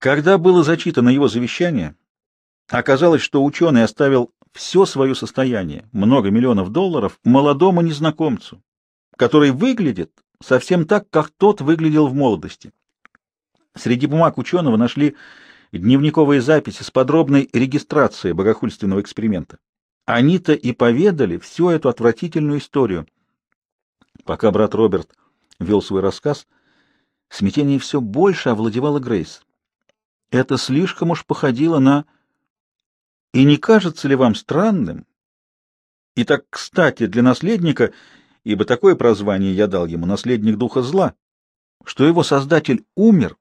Когда было зачитано его завещание, оказалось, что ученый оставил все свое состояние, много миллионов долларов, молодому незнакомцу, который выглядит совсем так, как тот выглядел в молодости. Среди бумаг ученого нашли дневниковые записи с подробной регистрацией богохульственного эксперимента. Они-то и поведали всю эту отвратительную историю. Пока брат Роберт вел свой рассказ, смятение все больше овладевало Грейс. Это слишком уж походило на... И не кажется ли вам странным? И так кстати для наследника, ибо такое прозвание я дал ему, наследник духа зла, что его создатель умер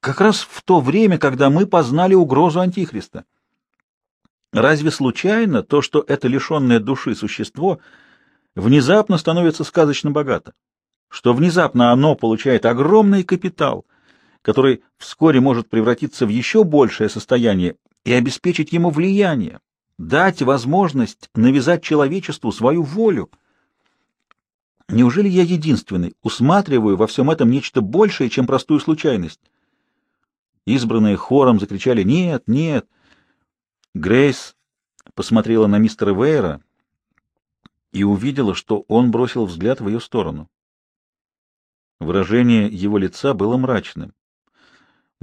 как раз в то время, когда мы познали угрозу Антихриста. Разве случайно то, что это лишенное души существо внезапно становится сказочно богато? Что внезапно оно получает огромный капитал — который вскоре может превратиться в еще большее состояние и обеспечить ему влияние, дать возможность навязать человечеству свою волю. Неужели я единственный усматриваю во всем этом нечто большее, чем простую случайность? Избранные хором закричали «Нет, нет!» Грейс посмотрела на мистера Вейра и увидела, что он бросил взгляд в ее сторону. Выражение его лица было мрачным.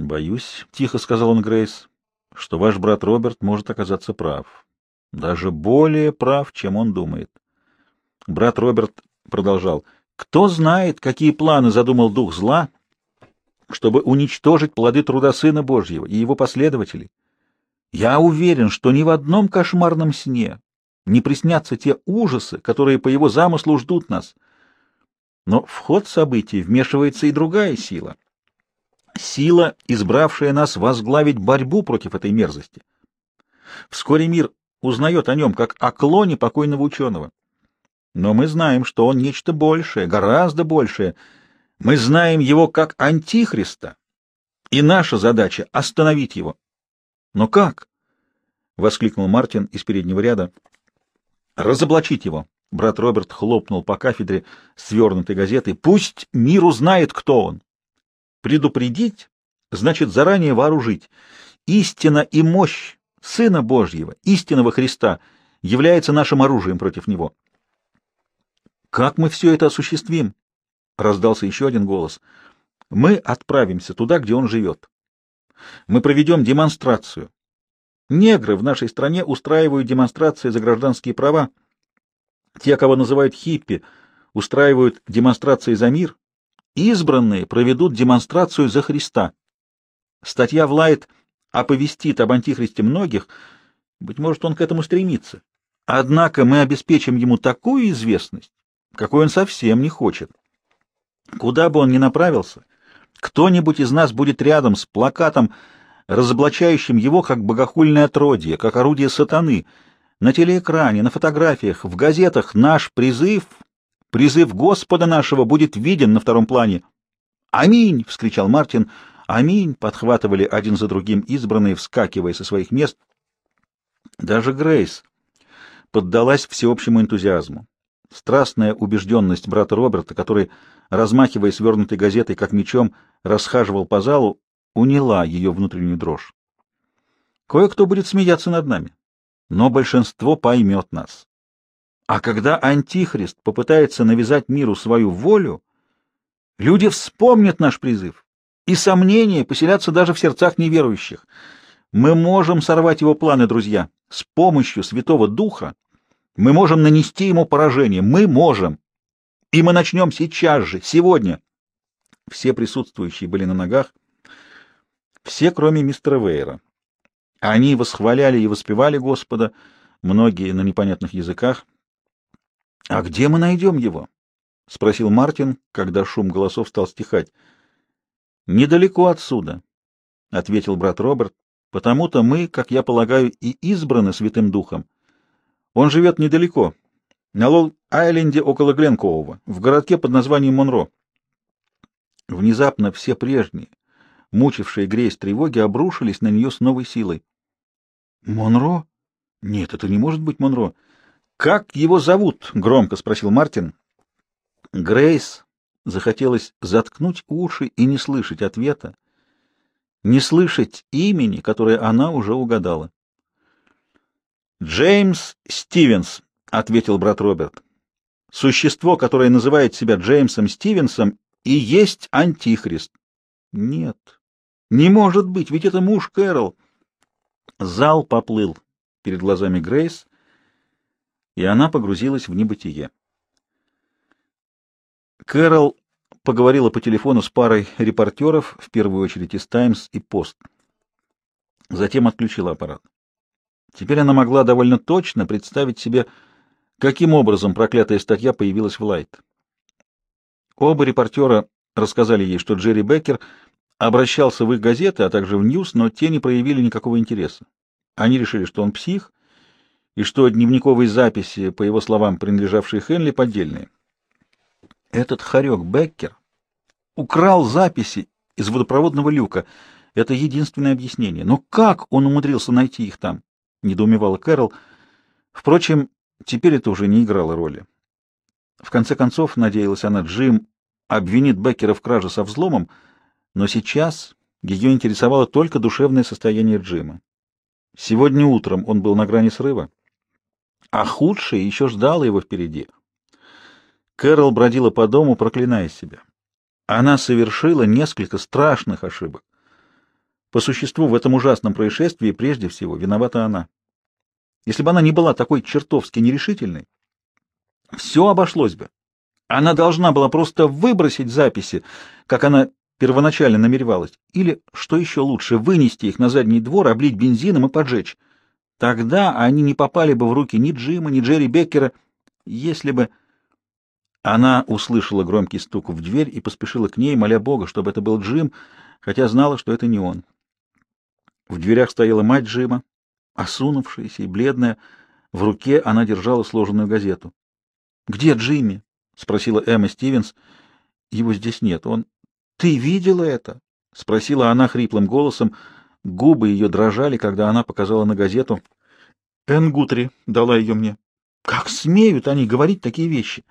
Боюсь, тихо сказал он Грейс, что ваш брат Роберт может оказаться прав. Даже более прав, чем он думает. Брат Роберт продолжал. Кто знает, какие планы задумал дух зла, чтобы уничтожить плоды труда Сына Божьего и его последователей? Я уверен, что ни в одном кошмарном сне не приснятся те ужасы, которые по его замыслу ждут нас. Но в ход событий вмешивается и другая сила — сила, избравшая нас возглавить борьбу против этой мерзости. Вскоре мир узнает о нем как о клоне покойного ученого. Но мы знаем, что он нечто большее, гораздо большее. Мы знаем его как антихриста, и наша задача — остановить его. — Но как? — воскликнул Мартин из переднего ряда. — Разоблачить его. Брат Роберт хлопнул по кафедре свернутой газеты. — Пусть мир узнает, кто он. Предупредить значит заранее вооружить. Истина и мощь Сына Божьего, истинного Христа, является нашим оружием против Него. «Как мы все это осуществим?» — раздался еще один голос. «Мы отправимся туда, где он живет. Мы проведем демонстрацию. Негры в нашей стране устраивают демонстрации за гражданские права. Те, кого называют хиппи, устраивают демонстрации за мир избранные проведут демонстрацию за Христа. Статья Влайт оповестит об Антихристе многих, быть может, он к этому стремится. Однако мы обеспечим ему такую известность, какой он совсем не хочет. Куда бы он ни направился, кто-нибудь из нас будет рядом с плакатом, разоблачающим его как богохульное отродье, как орудие сатаны. На телеэкране, на фотографиях, в газетах наш призыв Призыв Господа нашего будет виден на втором плане. «Аминь!» — вскричал Мартин. «Аминь!» — подхватывали один за другим избранные, вскакивая со своих мест. Даже Грейс поддалась всеобщему энтузиазму. Страстная убежденность брата Роберта, который, размахивая свернутой газетой как мечом, расхаживал по залу, уняла ее внутреннюю дрожь. Кое-кто будет смеяться над нами, но большинство поймет нас. А когда Антихрист попытается навязать миру свою волю, люди вспомнят наш призыв, и сомнения поселятся даже в сердцах неверующих. Мы можем сорвать его планы, друзья. С помощью Святого Духа мы можем нанести ему поражение. Мы можем. И мы начнем сейчас же, сегодня. Все присутствующие были на ногах. Все, кроме мистера Вейра. Они восхваляли и воспевали Господа, многие на непонятных языках. — А где мы найдем его? — спросил Мартин, когда шум голосов стал стихать. — Недалеко отсюда, — ответил брат Роберт, — потому-то мы, как я полагаю, и избраны Святым Духом. Он живет недалеко, на Лол-Айленде около Гленкового, в городке под названием Монро. Внезапно все прежние, мучившие грязь тревоги, обрушились на нее с новой силой. — Монро? Нет, это не может быть Монро. — «Как его зовут?» — громко спросил Мартин. Грейс захотелось заткнуть уши и не слышать ответа, не слышать имени, которое она уже угадала. «Джеймс Стивенс», — ответил брат Роберт. «Существо, которое называет себя Джеймсом Стивенсом, и есть Антихрист». «Нет, не может быть, ведь это муж Кэрол». Зал поплыл перед глазами Грейс, и она погрузилась в небытие. Кэрол поговорила по телефону с парой репортеров, в первую очередь из «Таймс» и «Пост». Затем отключила аппарат. Теперь она могла довольно точно представить себе, каким образом проклятая статья появилась в «Лайт». Оба репортера рассказали ей, что Джерри Беккер обращался в их газеты, а также в «Ньюс», но те не проявили никакого интереса. Они решили, что он псих, и что дневниковые записи, по его словам, принадлежавшие Хенли, поддельные. Этот хорек Беккер украл записи из водопроводного люка. Это единственное объяснение. Но как он умудрился найти их там? Недоумевала Кэрол. Впрочем, теперь это уже не играло роли. В конце концов, надеялась она, Джим обвинит Беккера в краже со взломом, но сейчас ее интересовало только душевное состояние Джима. Сегодня утром он был на грани срыва а худшее еще ждало его впереди. Кэрол бродила по дому, проклиная себя. Она совершила несколько страшных ошибок. По существу в этом ужасном происшествии прежде всего виновата она. Если бы она не была такой чертовски нерешительной, все обошлось бы. Она должна была просто выбросить записи, как она первоначально намеревалась, или, что еще лучше, вынести их на задний двор, облить бензином и поджечь. Тогда они не попали бы в руки ни Джима, ни Джерри Беккера, если бы... Она услышала громкий стук в дверь и поспешила к ней, моля Бога, чтобы это был Джим, хотя знала, что это не он. В дверях стояла мать Джима, осунувшаяся и бледная. В руке она держала сложенную газету. — Где Джимми? — спросила Эмма Стивенс. — Его здесь нет. Он... — Ты видела это? — спросила она хриплым голосом. Губы ее дрожали, когда она показала на газету. Энн Гутри дала ее мне. Как смеют они говорить такие вещи?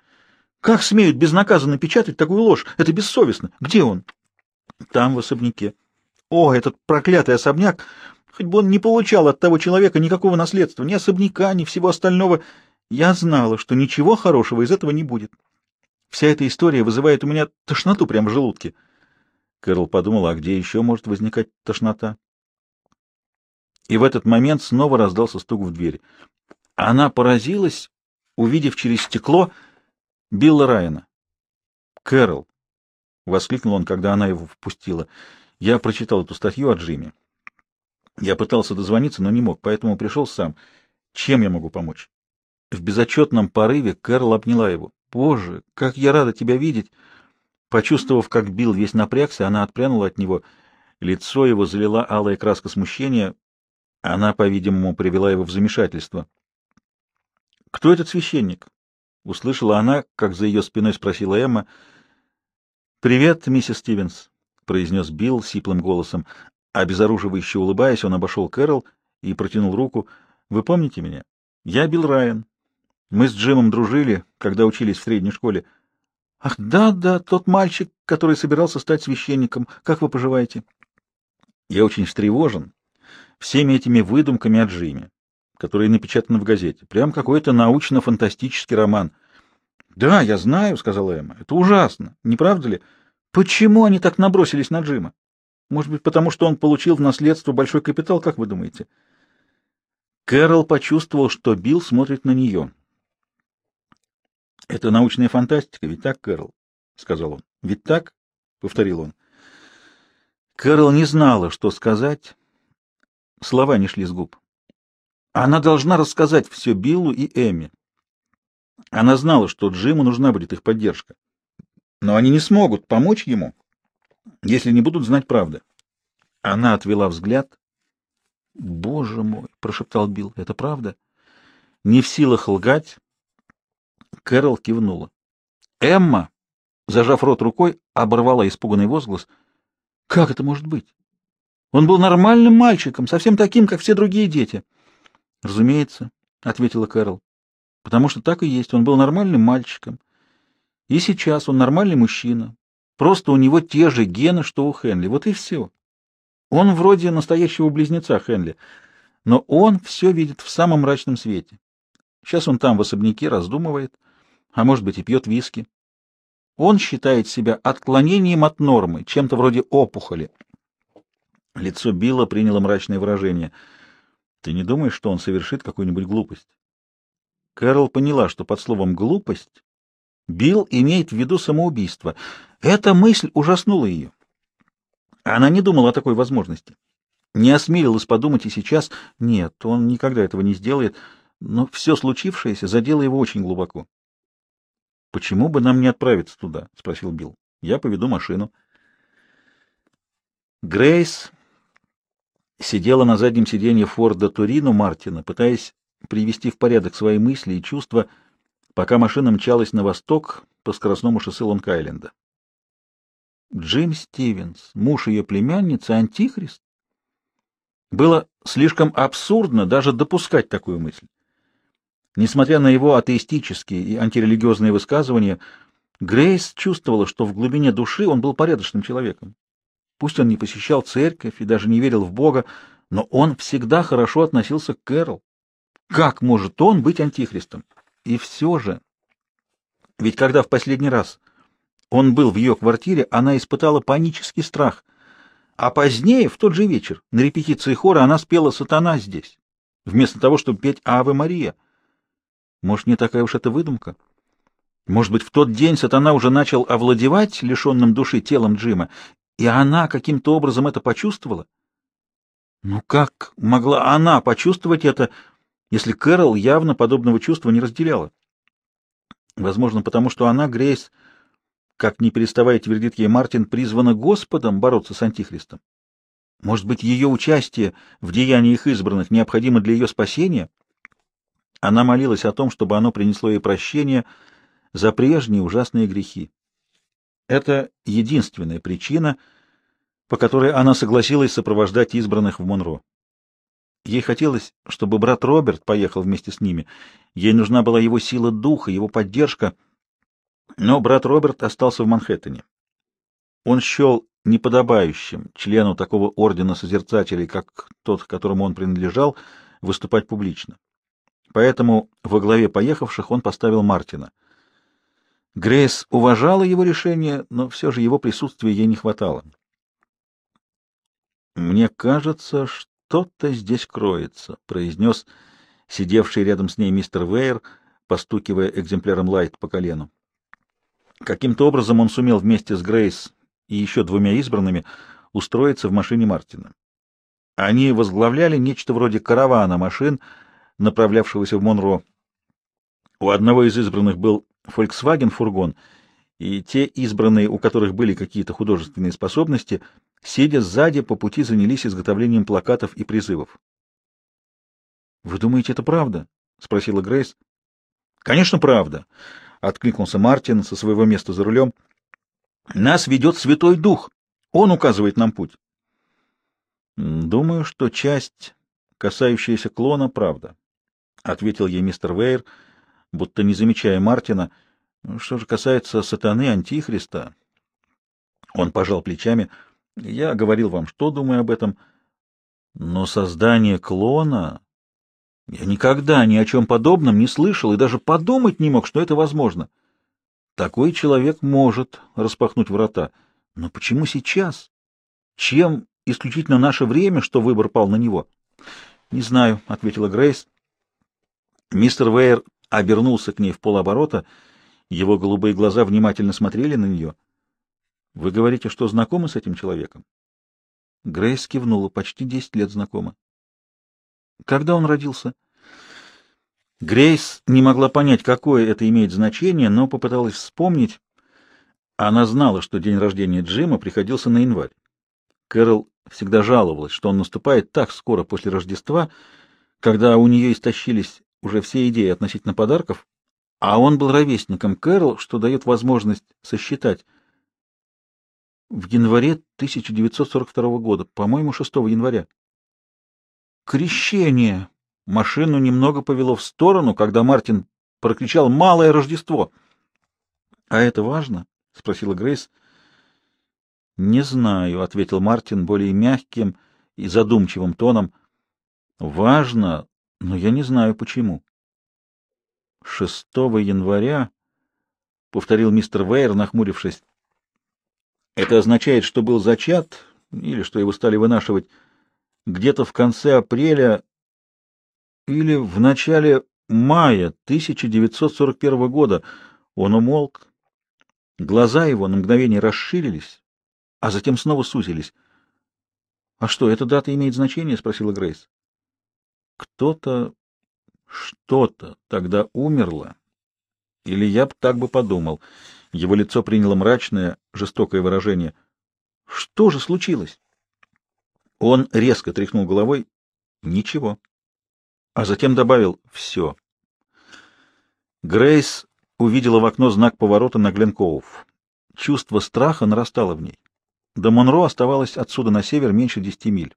Как смеют безнаказанно печатать такую ложь? Это бессовестно. Где он? Там, в особняке. О, этот проклятый особняк! Хоть бы он не получал от того человека никакого наследства, ни особняка, ни всего остального. Я знала, что ничего хорошего из этого не будет. Вся эта история вызывает у меня тошноту прямо в желудке. Кэрол подумала, а где еще может возникать тошнота? и в этот момент снова раздался стук в дверь. Она поразилась, увидев через стекло Билла Райана. «Кэрол!» — воскликнул он, когда она его впустила. «Я прочитал эту статью о Джиме. Я пытался дозвониться, но не мог, поэтому пришел сам. Чем я могу помочь?» В безотчетном порыве Кэрол обняла его. «Боже, как я рада тебя видеть!» Почувствовав, как Билл весь напрягся, она отпрянула от него. Лицо его залила алая краска смущения. Она, по-видимому, привела его в замешательство. «Кто этот священник?» — услышала она, как за ее спиной спросила Эмма. «Привет, миссис Стивенс», — произнес Билл сиплым голосом. Обезоруживающе улыбаясь, он обошел Кэрол и протянул руку. «Вы помните меня? Я Билл Райан. Мы с Джимом дружили, когда учились в средней школе. Ах, да-да, тот мальчик, который собирался стать священником. Как вы поживаете?» «Я очень встревожен», всеми этими выдумками о Джиме, которые напечатаны в газете. Прям какой-то научно-фантастический роман. «Да, я знаю», — сказала Эмма. «Это ужасно. Не правда ли? Почему они так набросились на Джима? Может быть, потому что он получил в наследство большой капитал, как вы думаете?» Кэрол почувствовал, что Билл смотрит на нее. «Это научная фантастика, ведь так, Кэрол?» — сказал он. «Ведь так?» — повторил он. Кэрол не знала, что сказать, Слова не шли с губ. Она должна рассказать все Биллу и Эми. Она знала, что Джиму нужна будет их поддержка. Но они не смогут помочь ему, если не будут знать правды. Она отвела взгляд. «Боже мой!» — прошептал Билл. «Это правда?» Не в силах лгать, Кэрол кивнула. «Эмма!» — зажав рот рукой, оборвала испуганный возглас. «Как это может быть? Он был нормальным мальчиком, совсем таким, как все другие дети. — Разумеется, — ответила Кэрол, — потому что так и есть. Он был нормальным мальчиком. И сейчас он нормальный мужчина. Просто у него те же гены, что у Хенли. Вот и все. Он вроде настоящего близнеца Хенли, но он все видит в самом мрачном свете. Сейчас он там в особняке раздумывает, а может быть и пьет виски. Он считает себя отклонением от нормы, чем-то вроде опухоли. Лицо Билла приняло мрачное выражение. «Ты не думаешь, что он совершит какую-нибудь глупость?» Кэрол поняла, что под словом «глупость» Билл имеет в виду самоубийство. Эта мысль ужаснула ее. Она не думала о такой возможности. Не осмелилась подумать и сейчас. Нет, он никогда этого не сделает, но все случившееся задело его очень глубоко. «Почему бы нам не отправиться туда?» — спросил Билл. «Я поведу машину». Грейс сидела на заднем сиденье Форда Турину Мартина, пытаясь привести в порядок свои мысли и чувства, пока машина мчалась на восток по скоростному шоссе Лонг-Айленда. Джим Стивенс, муж ее племянницы, антихрист? Было слишком абсурдно даже допускать такую мысль. Несмотря на его атеистические и антирелигиозные высказывания, Грейс чувствовала, что в глубине души он был порядочным человеком. Пусть он не посещал церковь и даже не верил в Бога, но он всегда хорошо относился к Кэрол. Как может он быть антихристом? И все же... Ведь когда в последний раз он был в ее квартире, она испытала панический страх. А позднее, в тот же вечер, на репетиции хора она спела «Сатана здесь», вместо того, чтобы петь «Аве Мария». Может, не такая уж это выдумка? Может быть, в тот день сатана уже начал овладевать лишенным души телом Джима, и она каким-то образом это почувствовала? Ну как могла она почувствовать это, если Кэрол явно подобного чувства не разделяла? Возможно, потому что она, Грейс, как не переставая твердит ей Мартин, призвана Господом бороться с Антихристом. Может быть, ее участие в деяниях избранных необходимо для ее спасения? Она молилась о том, чтобы оно принесло ей прощение за прежние ужасные грехи. Это единственная причина, по которой она согласилась сопровождать избранных в Монро. Ей хотелось, чтобы брат Роберт поехал вместе с ними. Ей нужна была его сила духа, его поддержка. Но брат Роберт остался в Манхэттене. Он счел неподобающим члену такого ордена созерцателей, как тот, которому он принадлежал, выступать публично. Поэтому во главе поехавших он поставил Мартина. Грейс уважала его решение, но все же его присутствия ей не хватало. «Мне кажется, что-то здесь кроется», — произнес сидевший рядом с ней мистер Вейер, постукивая экземпляром Лайт по колену. Каким-то образом он сумел вместе с Грейс и еще двумя избранными устроиться в машине Мартина. Они возглавляли нечто вроде каравана машин, направлявшегося в Монро. У одного из избранных был Volkswagen фургон, и те избранные, у которых были какие-то художественные способности, сидя сзади, по пути занялись изготовлением плакатов и призывов. «Вы думаете, это правда?» — спросила Грейс. «Конечно, правда!» — откликнулся Мартин со своего места за рулем. «Нас ведет Святой Дух. Он указывает нам путь». «Думаю, что часть, касающаяся клона, правда», — ответил ей мистер Вейер, — будто не замечая Мартина. Что же касается сатаны Антихриста... Он пожал плечами. Я говорил вам, что думаю об этом. Но создание клона... Я никогда ни о чем подобном не слышал и даже подумать не мог, что это возможно. Такой человек может распахнуть врата. Но почему сейчас? Чем исключительно наше время, что выбор пал на него? — Не знаю, — ответила Грейс. Мистер Вейер обернулся к ней в полоборота. Его голубые глаза внимательно смотрели на нее. — Вы говорите, что знакомы с этим человеком? Грейс кивнула. Почти десять лет знакома. — Когда он родился? Грейс не могла понять, какое это имеет значение, но попыталась вспомнить. Она знала, что день рождения Джима приходился на январь. Кэрол всегда жаловалась, что он наступает так скоро после Рождества, когда у нее истощились уже все идеи относительно подарков, а он был ровесником Кэрол, что дает возможность сосчитать. В январе 1942 года, по-моему, 6 января. Крещение! Машину немного повело в сторону, когда Мартин прокричал «Малое Рождество!» «А это важно?» — спросила Грейс. «Не знаю», — ответил Мартин более мягким и задумчивым тоном. «Важно, но я не знаю почему. 6 января, — повторил мистер Вейер, нахмурившись, — это означает, что был зачат или что его стали вынашивать где-то в конце апреля или в начале мая 1941 года. Он умолк. Глаза его на мгновение расширились, а затем снова сузились. — А что, эта дата имеет значение? — спросила Грейс кто-то, что-то тогда умерло. Или я бы так бы подумал. Его лицо приняло мрачное, жестокое выражение. Что же случилось? Он резко тряхнул головой. Ничего. А затем добавил «все». Грейс увидела в окно знак поворота на Гленкоуф. Чувство страха нарастало в ней. До Монро оставалось отсюда на север меньше десяти миль.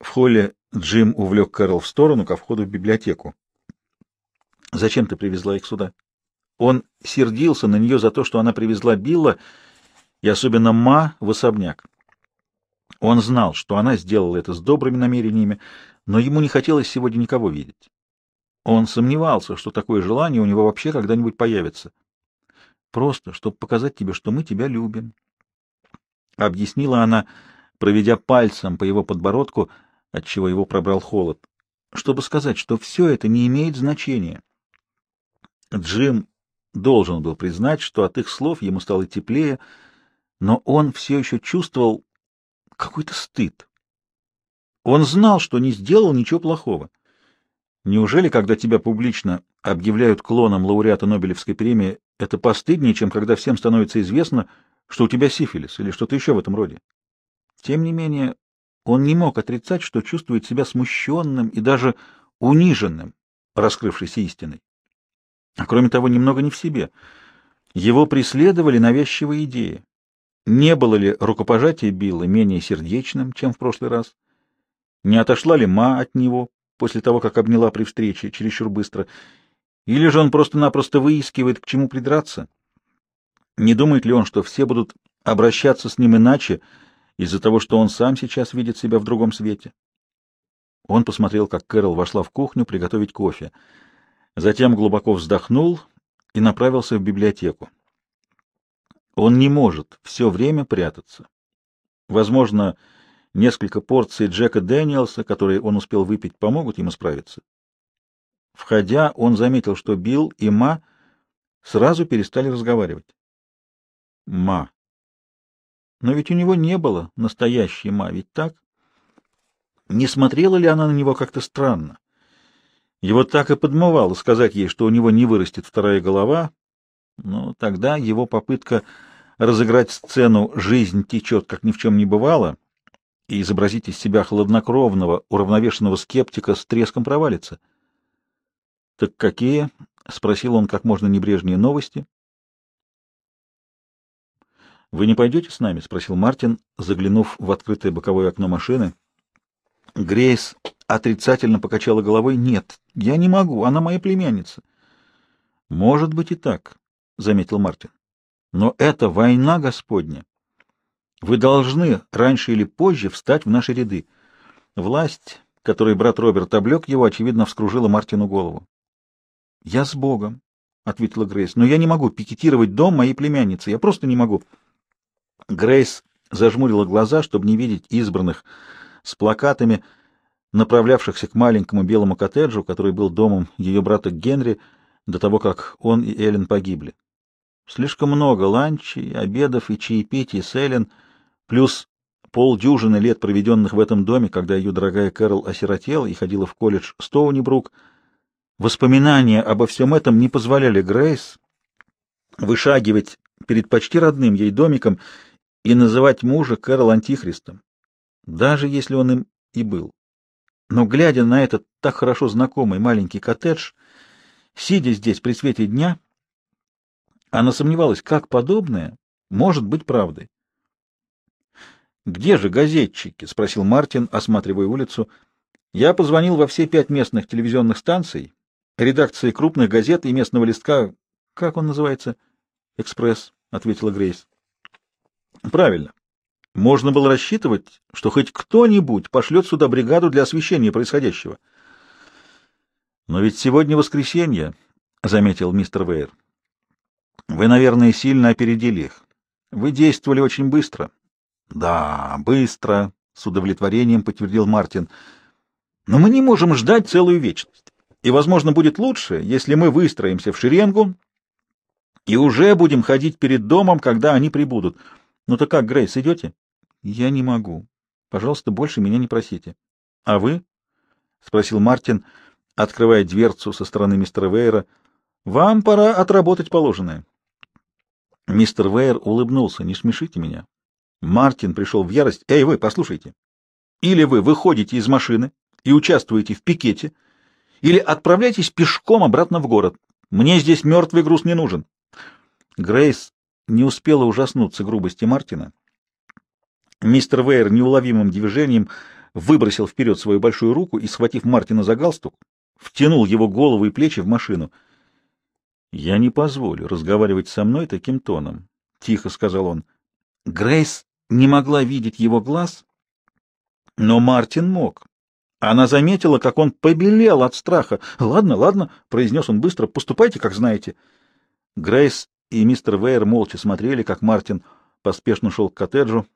В холле Джим увлек Кэрол в сторону, ко входу в библиотеку. «Зачем ты привезла их сюда?» Он сердился на нее за то, что она привезла Билла, и особенно Ма, в особняк. Он знал, что она сделала это с добрыми намерениями, но ему не хотелось сегодня никого видеть. Он сомневался, что такое желание у него вообще когда-нибудь появится. «Просто, чтобы показать тебе, что мы тебя любим», — объяснила она, проведя пальцем по его подбородку — отчего его пробрал холод, чтобы сказать, что все это не имеет значения. Джим должен был признать, что от их слов ему стало теплее, но он все еще чувствовал какой-то стыд. Он знал, что не сделал ничего плохого. Неужели, когда тебя публично объявляют клоном лауреата Нобелевской премии, это постыднее, чем когда всем становится известно, что у тебя сифилис или что-то еще в этом роде? Тем не менее, он не мог отрицать, что чувствует себя смущенным и даже униженным, раскрывшейся истиной. А кроме того, немного не в себе. Его преследовали навязчивые идеи. Не было ли рукопожатие Билла менее сердечным, чем в прошлый раз? Не отошла ли Ма от него после того, как обняла при встрече чересчур быстро? Или же он просто-напросто выискивает, к чему придраться? Не думает ли он, что все будут обращаться с ним иначе, из-за того, что он сам сейчас видит себя в другом свете. Он посмотрел, как Кэрол вошла в кухню приготовить кофе. Затем глубоко вздохнул и направился в библиотеку. Он не может все время прятаться. Возможно, несколько порций Джека Дэниелса, которые он успел выпить, помогут ему справиться. Входя, он заметил, что Билл и Ма сразу перестали разговаривать. Ма. Но ведь у него не было настоящей ма, ведь так? Не смотрела ли она на него как-то странно? Его так и подмывало сказать ей, что у него не вырастет вторая голова, но тогда его попытка разыграть сцену «жизнь течет, как ни в чем не бывало» и изобразить из себя хладнокровного, уравновешенного скептика с треском провалится. — Так какие? — спросил он как можно небрежнее новости. Вы не пойдете с нами? — спросил Мартин, заглянув в открытое боковое окно машины. Грейс отрицательно покачала головой. — Нет, я не могу, она моя племянница. — Может быть и так, — заметил Мартин. — Но это война Господня. Вы должны раньше или позже встать в наши ряды. Власть, которой брат Роберт облег его, очевидно, вскружила Мартину голову. — Я с Богом, — ответила Грейс, — но я не могу пикетировать дом моей племянницы, я просто не могу. — Грейс зажмурила глаза, чтобы не видеть избранных с плакатами, направлявшихся к маленькому белому коттеджу, который был домом ее брата Генри до того, как он и Эллен погибли. Слишком много ланчей, обедов и чаепитий с Эллен, плюс полдюжины лет, проведенных в этом доме, когда ее дорогая Кэрол осиротела и ходила в колледж Стоунибрук. Воспоминания обо всем этом не позволяли Грейс вышагивать перед почти родным ей домиком и называть мужа Кэрол Антихристом, даже если он им и был. Но глядя на этот так хорошо знакомый маленький коттедж, сидя здесь при свете дня, она сомневалась, как подобное может быть правдой. «Где же газетчики?» — спросил Мартин, осматривая улицу. «Я позвонил во все пять местных телевизионных станций, редакции крупных газет и местного листка, как он называется?» «Экспресс», — ответила Грейс. Правильно. Можно было рассчитывать, что хоть кто-нибудь пошлет сюда бригаду для освещения происходящего. Но ведь сегодня воскресенье, — заметил мистер Вейер. Вы, наверное, сильно опередили их. Вы действовали очень быстро. Да, быстро, — с удовлетворением подтвердил Мартин. Но мы не можем ждать целую вечность. И, возможно, будет лучше, если мы выстроимся в шеренгу и уже будем ходить перед домом, когда они прибудут. — ну так как, Грейс, идете? Я не могу. Пожалуйста, больше меня не просите. А вы? Спросил Мартин, открывая дверцу со стороны мистера Вейера. Вам пора отработать положенное. Мистер Вейер улыбнулся. Не смешите меня. Мартин пришел в ярость. Эй, вы, послушайте. Или вы выходите из машины и участвуете в пикете, или отправляйтесь пешком обратно в город. Мне здесь мертвый груз не нужен. Грейс не успела ужаснуться грубости Мартина. Мистер Вейер неуловимым движением выбросил вперед свою большую руку и, схватив Мартина за галстук, втянул его голову и плечи в машину. — Я не позволю разговаривать со мной таким тоном, — тихо сказал он. Грейс не могла видеть его глаз, но Мартин мог. Она заметила, как он побелел от страха. — Ладно, ладно, — произнес он быстро, — поступайте, как знаете. Грейс и мистер Вейер молча смотрели, как Мартин поспешно шел к коттеджу.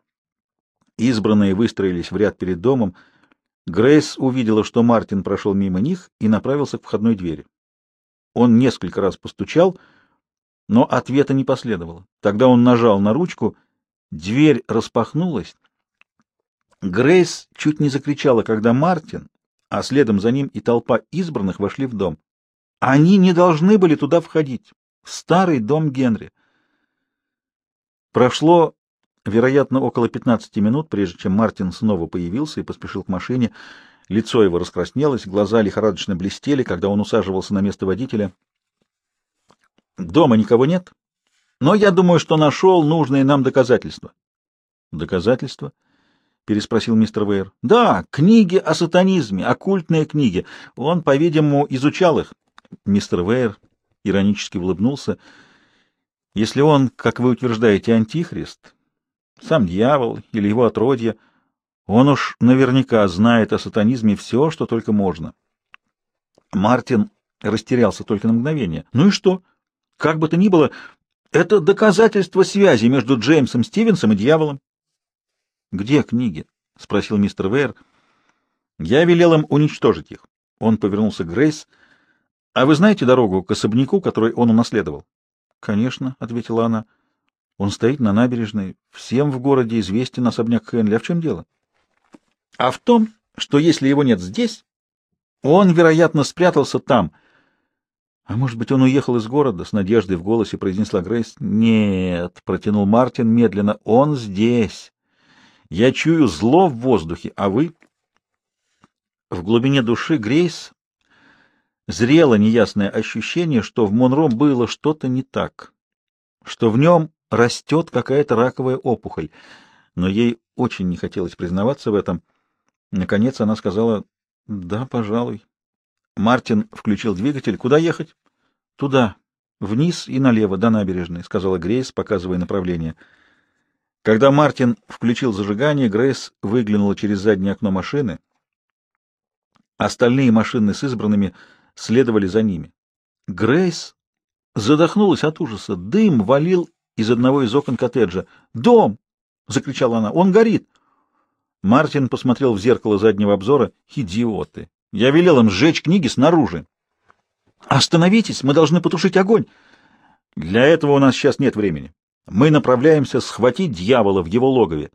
Избранные выстроились в ряд перед домом. Грейс увидела, что Мартин прошел мимо них и направился к входной двери. Он несколько раз постучал, но ответа не последовало. Тогда он нажал на ручку, дверь распахнулась. Грейс чуть не закричала, когда Мартин, а следом за ним и толпа избранных вошли в дом. Они не должны были туда входить. Старый дом Генри. Прошло, вероятно, около 15 минут, прежде чем Мартин снова появился и поспешил к машине. Лицо его раскраснелось, глаза лихорадочно блестели, когда он усаживался на место водителя. «Дома никого нет, но я думаю, что нашел нужные нам доказательства». «Доказательства?» — переспросил мистер Вейер. «Да, книги о сатанизме, оккультные книги. Он, по-видимому, изучал их». Мистер Вейер — иронически улыбнулся. «Если он, как вы утверждаете, антихрист, сам дьявол или его отродье, он уж наверняка знает о сатанизме все, что только можно». Мартин растерялся только на мгновение. «Ну и что? Как бы то ни было, это доказательство связи между Джеймсом Стивенсом и дьяволом». «Где книги?» — спросил мистер Вейер. «Я велел им уничтожить их». Он повернулся к Грейс —— А вы знаете дорогу к особняку, который он унаследовал? — Конечно, — ответила она. — Он стоит на набережной. Всем в городе известен особняк Хенли. А в чем дело? — А в том, что если его нет здесь, он, вероятно, спрятался там. — А может быть, он уехал из города? — с надеждой в голосе произнесла Грейс. — Нет, — протянул Мартин медленно. — Он здесь. Я чую зло в воздухе, а вы... В глубине души Грейс зрело неясное ощущение, что в Монро было что-то не так, что в нем растет какая-то раковая опухоль, но ей очень не хотелось признаваться в этом. Наконец она сказала «Да, пожалуй». Мартин включил двигатель. «Куда ехать?» «Туда. Вниз и налево, до набережной», — сказала Грейс, показывая направление. Когда Мартин включил зажигание, Грейс выглянула через заднее окно машины. Остальные машины с избранными — следовали за ними. Грейс задохнулась от ужаса. Дым валил из одного из окон коттеджа. «Дом!» — закричала она. «Он горит!» Мартин посмотрел в зеркало заднего обзора. «Идиоты! Я велел им сжечь книги снаружи!» «Остановитесь! Мы должны потушить огонь!» «Для этого у нас сейчас нет времени. Мы направляемся схватить дьявола в его логове!»